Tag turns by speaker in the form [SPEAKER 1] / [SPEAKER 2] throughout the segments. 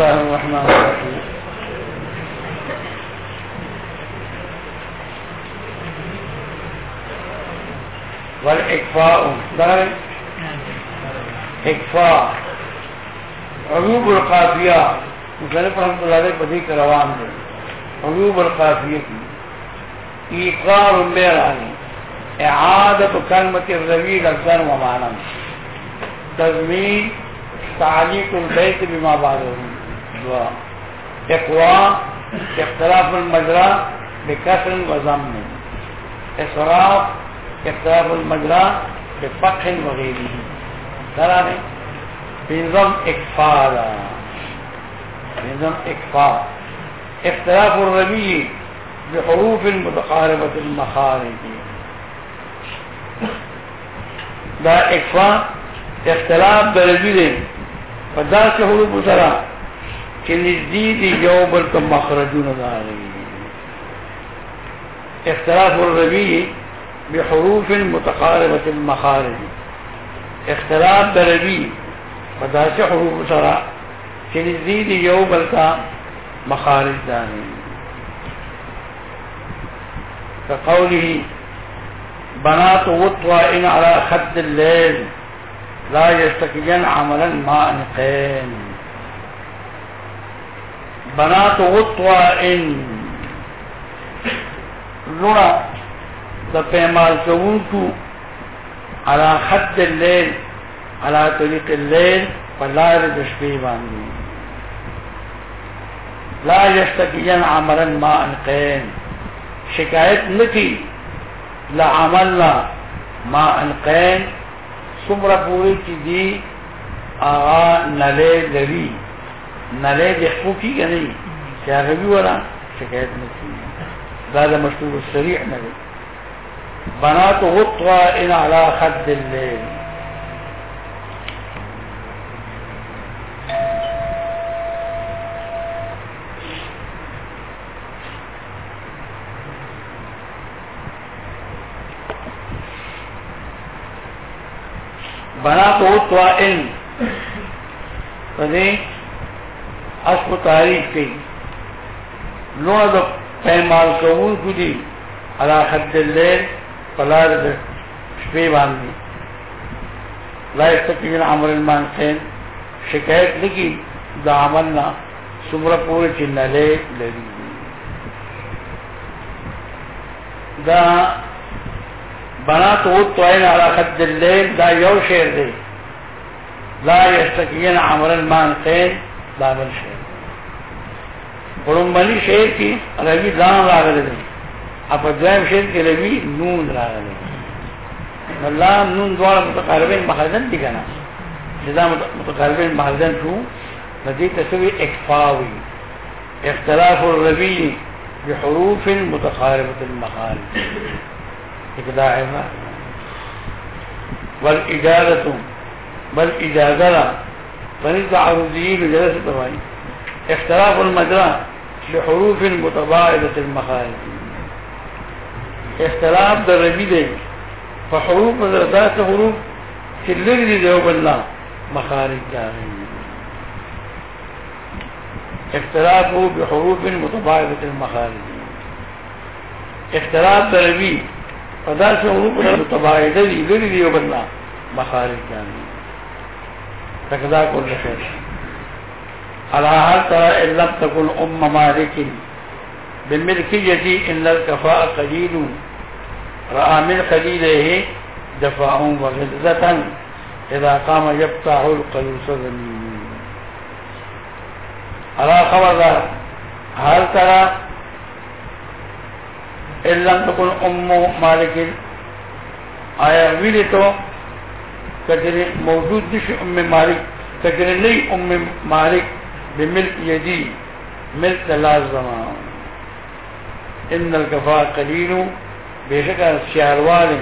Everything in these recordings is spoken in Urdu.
[SPEAKER 1] الله الرحمن الرحيم والإكفاء دار إكفاء۔ عيوب القافية مصنف رحمة الله عليه بديك روان دي عيوب القافية إيقار بيراني إعادة كلمة الربيع لفظا ومعنى تضمين تعليق البيت بما بعده۔ دعاء إقواء اختلاف المجرى بكسر وضم إصراف اختلاف المجرى بفتح وغيره ترى بنظام إكفاء بنظام إكفاء اختلاف الربيع بحروف متقاربة المخارج. دا اکفا اختلاف درجی دے فدا سے حروف سرا. کہ نزدی دی جو بلکہ مخرجون دا رہی اختلاف الربی بحروف متقاربة المخارج اختلاف درجی فدا سے حروف سرا کہ نزدی دی جو بلکہ مخارج دا رہی كقوله بنات وطوائن على خد الليل لا يستكين عملا ما انقين بنات وطوائن لنا دا پیمال کونکو على خد الليل على طريق الليل فلار دشبه باندي لا يستكين عملا ما انقين شکایت نکی لعملنا ما انقین، سمرا پوری کی دی آغا نلے لری. نلے دخپو کی گا نہیں کیا غبی والا شکایت نکی دادا مشہور السریع نلے بنات غطوة ان على خد الليل بنا تو تو ان. پدې اسو تاریخ کې نو د پیمال کوون کو دي علا حد الليل فلار د شپې باندې لا یستقین عمل المانسین، شکایت لگی دا عملنا سمرا پورے چنلے لری۔ دا بنا تو توائن على خد الليل دا یو شیر دے۔ لا یستقین عمر المانقین دا بل شیر۔ قرنبنی شیر کی روی دان راگلے دے اپا دوائم شیر کی روی نون راگلے اللہ نون دوارا متقاربین مخرجن دی کنا جدا متقاربین مخرجن شو ندی تسوی اکفاوی۔ اختلاف الربی بحروف متقاربة المخارج۔ اقداع ما والإجازة بل إجازة فنزع عروضيين جلسة طبعي اختلاف المجرى بحروف متباعدة المخارج. اختلاف درجي دي فحروف مدرسات حروف كلر دي ديو بالله مخارج جاهين اختلافه بحروف متباعدة المخارج. اختلاف درجي فدا سے حروف متباعدة دي لر ديو بالله مخارج جاهين تقدا كل خير على هل ترى إن لم تكن أم مالك. بالملكية إن الكفاء قليل. رأى من قليله دفاع وغلظة إذا قام يبتع القلوس ذنين على خبر هل ترى إن لم تكن أم مالك؟ آیا ویلی تو کجری موجود دش ام مالک کجری نہیں ام مالک بملک یدی ملک لازما ان الکفا قلیل بے شک سیاروال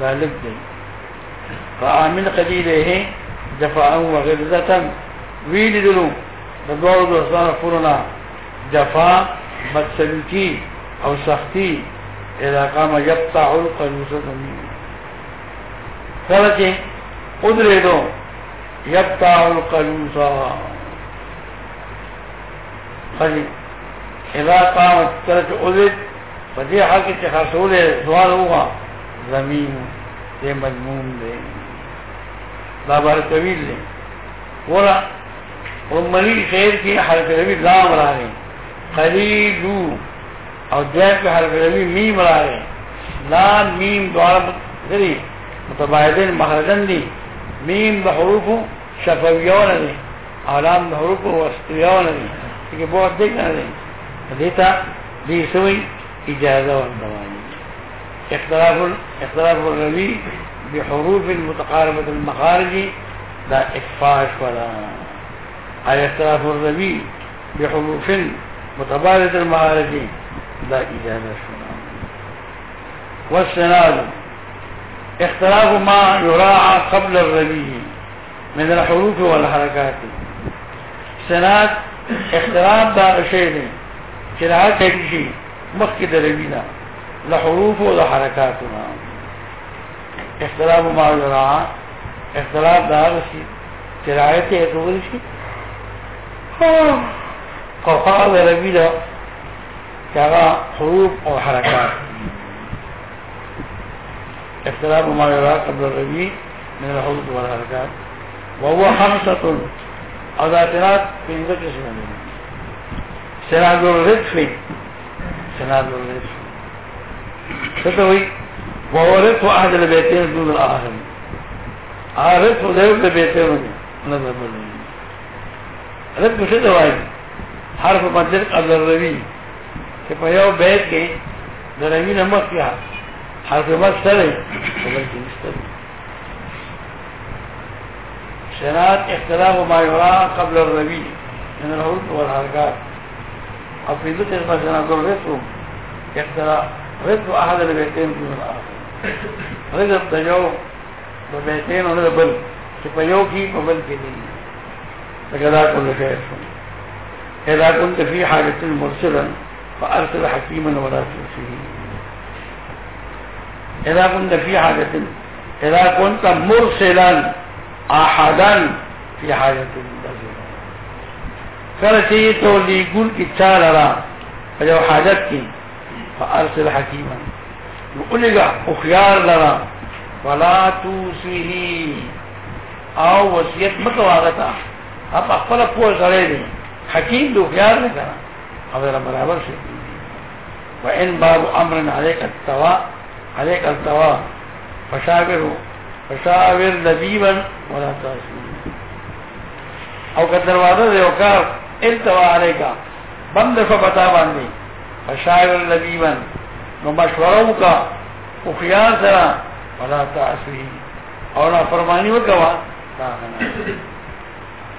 [SPEAKER 1] غالب دے. فآمن قلیل ہے جفاء و غلظتا. ویلی دلو بدور دوستان فرنا جفا، بدسلوکی او سختی، اذا قام یبتع القلوس زمین کله ادرے دو یبتا القلوسا خلی اذا قامت کرچ اوزد فدی حق چی خاصول سوال ہوگا زمین دے، مضمون دے بابر طویل دے۔ ورا امنی خیر کی حرف روی لام را رہے قلیلو اور جیب کے حرف روی میم را رہے لام میم دوارا ذری متباعدین، مخرجن دی۔ میم بحروف شفویون دی اولام بحروف وسطیون دی۔ کہ بہت دیکھنا دی دیتا، دی سوئی، اجازہ والدوانی اختلاف اختلاف الروی بحروف المتقاربة المخارج دا اکفاش ولا اي اختلاف الروی بحروف متبادلة المخارج دا اجازة شنا والسناد اختلاف ما يراعى قبل الروی من الحروف والحركات سناد اختلاف دا شيء چراغ کہتی شي مخکې د روینا لحروف او د حرکاتنا اختلاف ما يراعى اختلاف دا. شي چراغ ته کول شي او قال روینا كما حروف او حركات اختلاف ما يراعى قبل الربيع من الحروف والحركات وهو خمسة او دا ذاتنات في ذكر سنة سناد الرزق سناد الرزق ستوي وورث أحد البيتين دون الآخر عارف ودير البيتين نظر بالله رزق ستوي حرف مدر قبل الربي کہ پیو بیت کے دروی نمک کیا؟ حرف مد سرے بلکہ مستر سنات اختلاف ما يرى قبل الربي من الحروف والحركات او في ذكر مثلا قول رزق اختلاف رزق احد البيتين دون الاخر رزق تجو ببيتين ونزل بل سپيو کی وبل کی نہیں. فكذا كل شيء إذا كنت في حاجة مرسلا فأرسل حكيما ولا ترسله إذا كنت في حاجة إذا كنت مرسلا أحدا في حاجة مرسلا کرچی تو لیگون کی چال را فجو حاجت کی فأرسل حكيما وقلقا اخيار لرا، ولا توسيه او وسیعت مکو آغتا اب اقبل پوش سرے دیں حکیم دو خیال نہیں کرا اگر برابر سے وان باب امر عليك التوا عليك التوا فشاور فشاور لبيبا ولا تاسي او کہ دروازہ دے وکار التوا عليك بند فبتا باندې. فشاور لبيبا نو مشورو کا او سرا ولا تاسي اور نا فرمانی وکوا تا نه.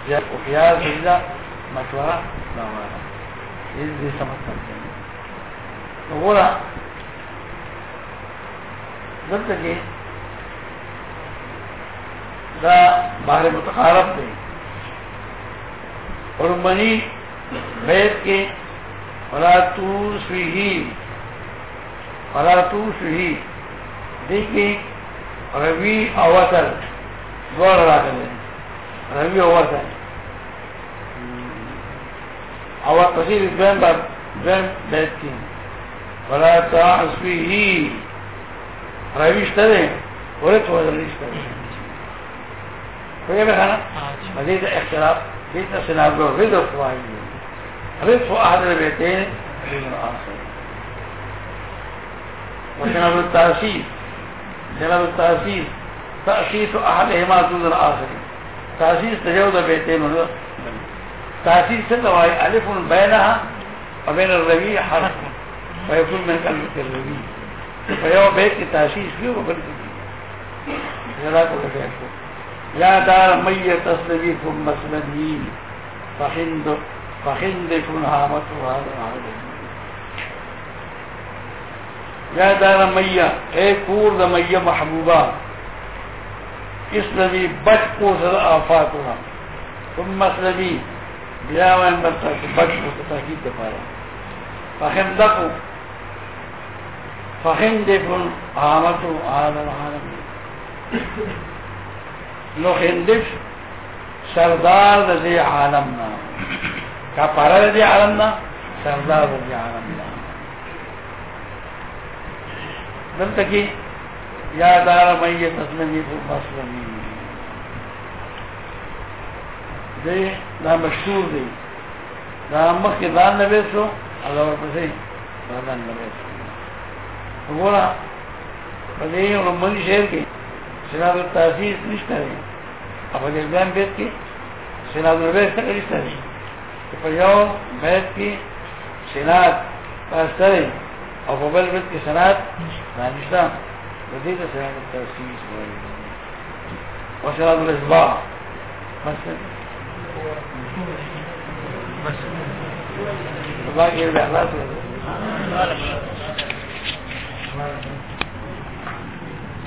[SPEAKER 1] یا او خیال سیدا مشورہ نہ ہمارا یہ بھی سمجھ سکتے ہیں تو بولا جب تک دا باہر متقارب دے۔ اور منی بیت کے فلا تو سوی فلا تو سوی دیکھیں، روی اوتر دور را کر لیں روی اوتر او تصير الدوام بعد دوام بيتين ولا تعصيه راوي اشتري ورث ولا ليش اشتري فهي بخنا مزيد اختلاف بيت سناب له رضا فواهي رضا أحد البيتين دون الآخر وشناب التأسيس شناب التأسيس تأسيس أحدهما دون الآخر تأسيس تجاوز بيتين ورضا تأثير سنوائي ألف بينها وبين الربيع حرف۔ ويكون من كلمة الربيع فيو بيت تأسيس فيه وبلد فيه جلاك وكفاكم يا دار مية تسلبي ثم مسلمي فخند فخند كن هامت هذا العالم يا دار مية. اے کور دا مية محبوبا اسلمي بچ کو سر صدر آفاتنا ثم مسلمي بیا وایم درته چې بچ کو تاکید لپاره فهم دقو فهم دفن عامتو عالم العالم نو خندف سردار دزی عالمنا کا پارا دے عالم نا سردار دے عالم نا دلتا کی یا دار میت اسلمی کو مسلمی دے دا مشہور دے دا مخ کے دان نویسو اللہ ورپسے دان نویسو گورا پدے اور من شہر کے سناد التحسیس نشتا ہے اب اجرگان بیت کی سناد الویس تک نشتا ہے کہ یو بیت کی سناد پاستا ہے اور ببل بیت کی سناد نانشتا بدید سناد التعزیز التحسیس و سناد الاسباع بس باقی اللہ سے